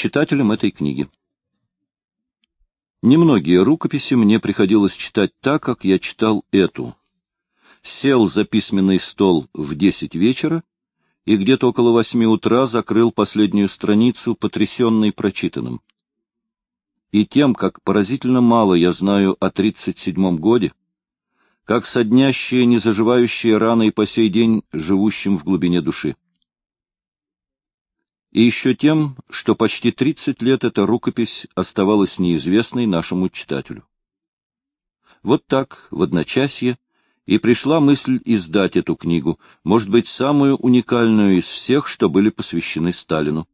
читателям этой книги. Немногие рукописи мне приходилось читать так, как я читал эту. Сел за письменный стол в десять вечера и где-то около восьми утра закрыл последнюю страницу, потрясенный прочитанным. И тем, как поразительно мало я знаю о тридцать седьмом годе, как соднящие, незаживающие раны и по сей день живущим в глубине души и еще тем, что почти 30 лет эта рукопись оставалась неизвестной нашему читателю. Вот так, в одночасье, и пришла мысль издать эту книгу, может быть, самую уникальную из всех, что были посвящены Сталину.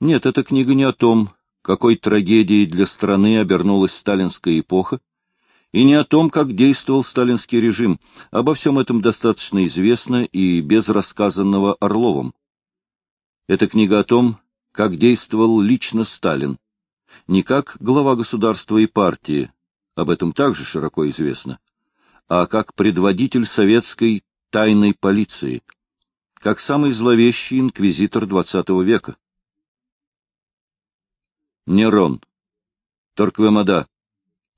Нет, эта книга не о том, какой трагедией для страны обернулась сталинская эпоха, и не о том, как действовал сталинский режим. Обо всем этом достаточно известно и без рассказанного Орловым. Это книга о том, как действовал лично Сталин, не как глава государства и партии, об этом также широко известно, а как предводитель советской тайной полиции, как самый зловещий инквизитор XX века. Нерон, Торквемада,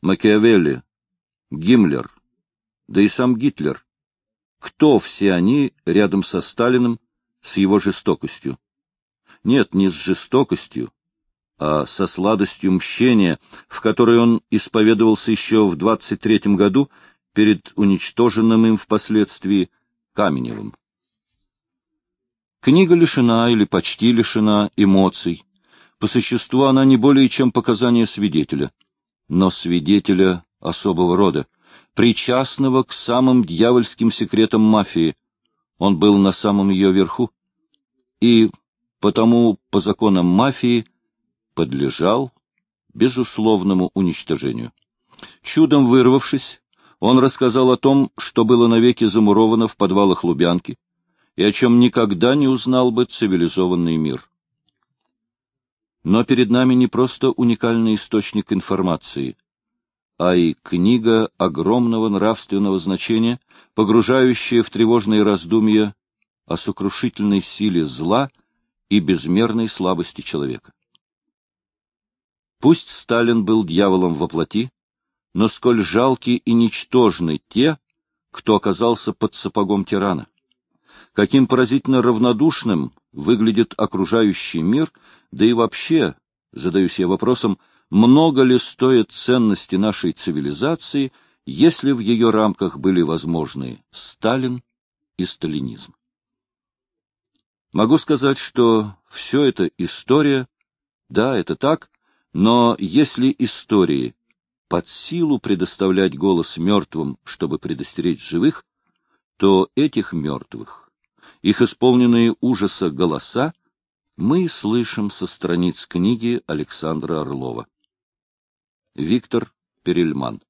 Макиавелли, Гиммлер, да и сам Гитлер. Кто все они рядом со Сталиным, с его жестокостью? Нет, не с жестокостью, а со сладостью мщения, в которой он исповедовался еще в 23-м году перед уничтоженным им впоследствии Каменевым. Книга лишена или почти лишена эмоций. По существу она не более чем показание свидетеля, но свидетеля особого рода, причастного к самым дьявольским секретам мафии. Он был на самом ее верху. И потому по законам мафии подлежал безусловному уничтожению. Чудом вырвавшись, он рассказал о том, что было навеки замуровано в подвалах Лубянки, и о чем никогда не узнал бы цивилизованный мир. Но перед нами не просто уникальный источник информации, а и книга огромного нравственного значения, погружающая в тревожные раздумья о сокрушительной силе зла — и безмерной слабости человека. Пусть Сталин был дьяволом во плоти, но сколь жалки и ничтожны те, кто оказался под сапогом тирана. Каким поразительно равнодушным выглядит окружающий мир, да и вообще, задаюсь я вопросом, много ли стоят ценности нашей цивилизации, если в ее рамках были возможны Сталин и сталинизм. Могу сказать, что все это история, да, это так, но если истории под силу предоставлять голос мертвым, чтобы предостеречь живых, то этих мертвых, их исполненные ужаса голоса, мы слышим со страниц книги Александра Орлова. Виктор Перельман